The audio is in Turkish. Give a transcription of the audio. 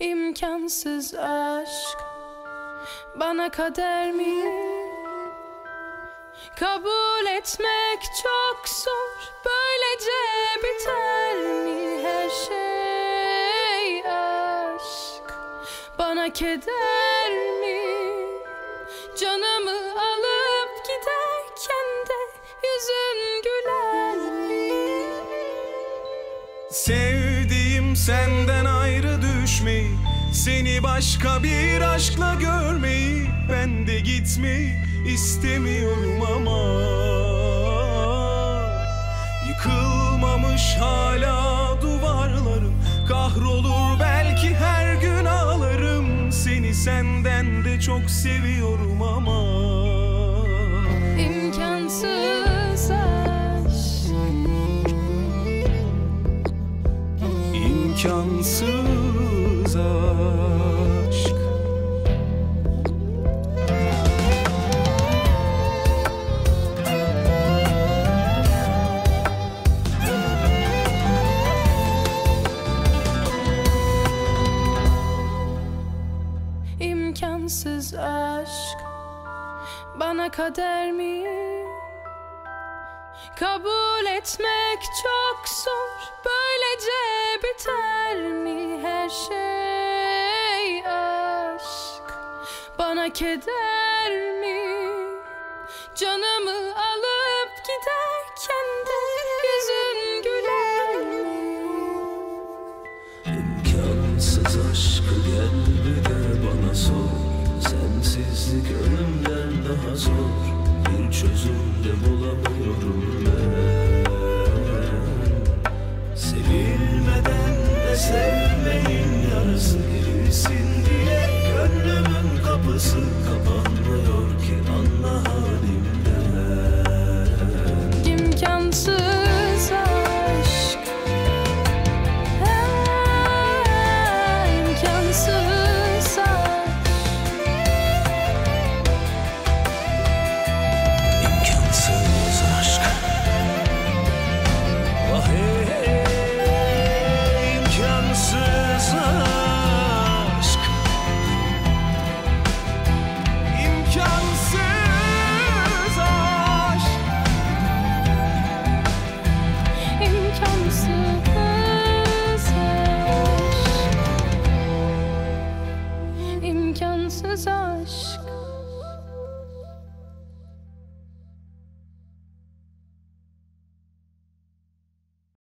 imkansız aşk Bana kader mi? Kabul etmek çok zor Böylece biter mi her şey aşk Bana keder mi? Canımı alıp Sevdiğim senden ayrı düşmeyi Seni başka bir aşkla görmeyi Ben de gitmeyi istemiyorum ama. Yıkılmamış hala duvarlarım Kahrolur belki her gün ağlarım. Seni senden de çok seviyorum ama İmkansız aşk. İmkansız aşk Bana kader mi? Kabul etmek çok zor. Böylece biter Bana keder mi? Canımı alıp giderken de yüzün güler mi? İmkansız aşkı gel bir de bana sor Sensizlik ölümden daha zor Bir çözüm de bulamıyorum Listen. os olhos